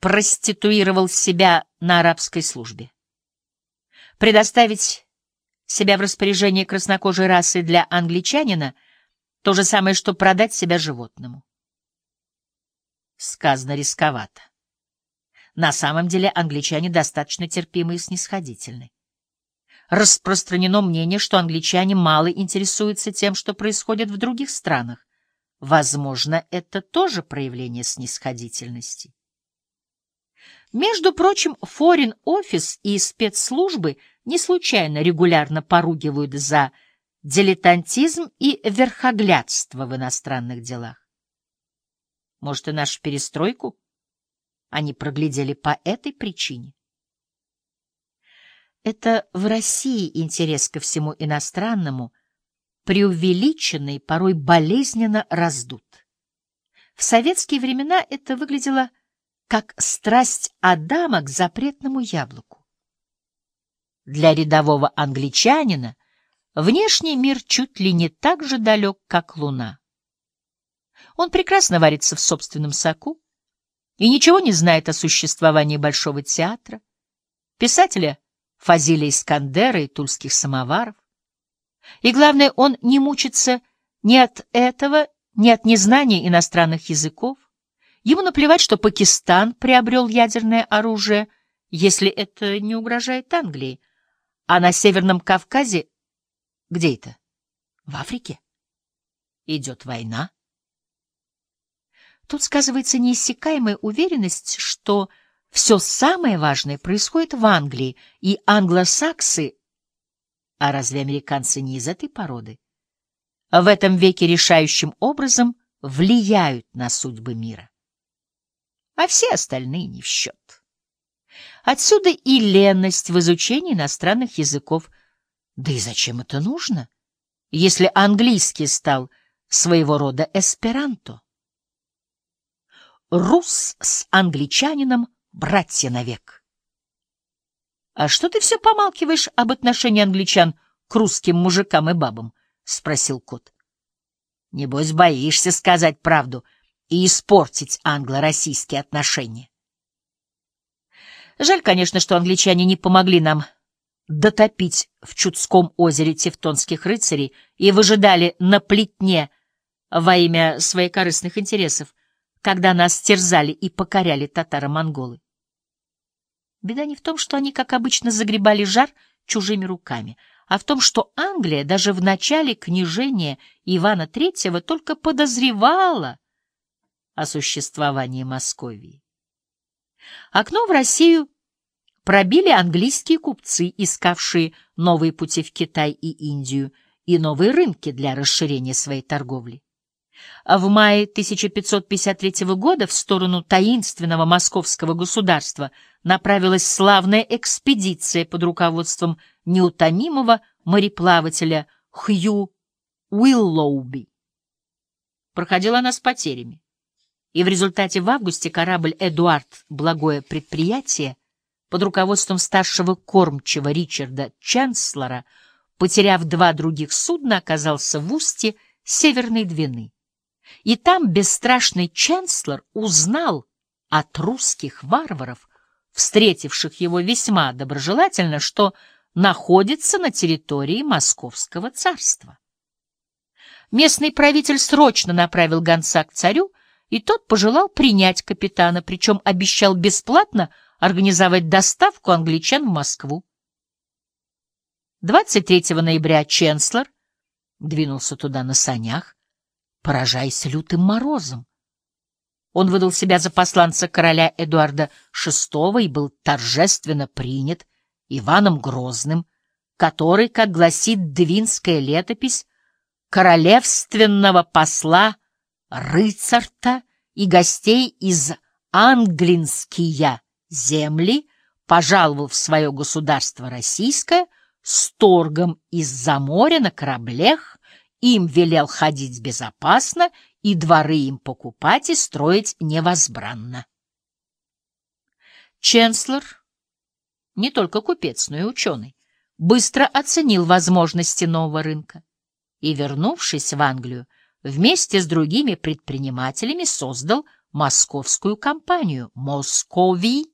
проституировал себя на арабской службе. Предоставить себя в распоряжение краснокожей расы для англичанина — то же самое, что продать себя животному. Сказано рисковато. На самом деле англичане достаточно терпимы и снисходительны. Распространено мнение, что англичане мало интересуются тем, что происходит в других странах. Возможно, это тоже проявление снисходительности. Между прочим, Office и спецслужбы не случайно регулярно поругивают за дилетантизм и верхоглядство в иностранных делах. Может, и нашу перестройку они проглядели по этой причине? Это в России интерес ко всему иностранному, преувеличенный, порой болезненно раздут. В советские времена это выглядело как страсть Адама к запретному яблоку. Для рядового англичанина внешний мир чуть ли не так же далек, как луна. Он прекрасно варится в собственном соку и ничего не знает о существовании Большого театра, писателя Фазиля Искандера и тульских самоваров. И главное, он не мучится ни от этого, ни от незнания иностранных языков. Ему наплевать, что Пакистан приобрел ядерное оружие, если это не угрожает Англии. А на Северном Кавказе... Где это? В Африке? Идет война. Тут сказывается неиссякаемая уверенность, что все самое важное происходит в Англии, и англосаксы, а разве американцы не из этой породы, в этом веке решающим образом влияют на судьбы мира. А все остальные не в счет. Отсюда и ленность в изучении иностранных языков. Да и зачем это нужно, если английский стал своего рода эсперанто? Рус с англичанином — братья навек. — А что ты все помалкиваешь об отношении англичан к русским мужикам и бабам? — спросил кот. — Небось, боишься сказать правду и испортить англо-российские отношения. Жаль, конечно, что англичане не помогли нам дотопить в Чудском озере тевтонских рыцарей и выжидали на плетне во имя своих корыстных интересов когда нас терзали и покоряли татаро-монголы. Беда не в том, что они, как обычно, загребали жар чужими руками, а в том, что Англия даже в начале княжения Ивана III только подозревала о существовании Московии. Окно в Россию пробили английские купцы, искавшие новые пути в Китай и Индию и новые рынки для расширения своей торговли. В мае 1553 года в сторону таинственного московского государства направилась славная экспедиция под руководством неутомимого мореплавателя Хью Уиллоуби. Проходила она с потерями, и в результате в августе корабль «Эдуард. Благое предприятие» под руководством старшего кормчего Ричарда Чанслера, потеряв два других судна, оказался в устье Северной Двины. И там бесстрашный Ченслер узнал от русских варваров, встретивших его весьма доброжелательно, что находится на территории Московского царства. Местный правитель срочно направил гонца к царю, и тот пожелал принять капитана, причем обещал бесплатно организовать доставку англичан в Москву. 23 ноября Ченслер двинулся туда на санях, поражаясь лютым морозом. Он выдал себя за посланца короля Эдуарда VI и был торжественно принят Иваном Грозным, который, как гласит Двинская летопись, королевственного посла рыцарта и гостей из англинские земли пожаловал в свое государство российское с торгом из-за моря на кораблях им велел ходить безопасно и дворы им покупать и строить невозбранно. Ченслер, не только купец, но и ученый, быстро оценил возможности нового рынка и, вернувшись в Англию, вместе с другими предпринимателями создал московскую компанию «Московий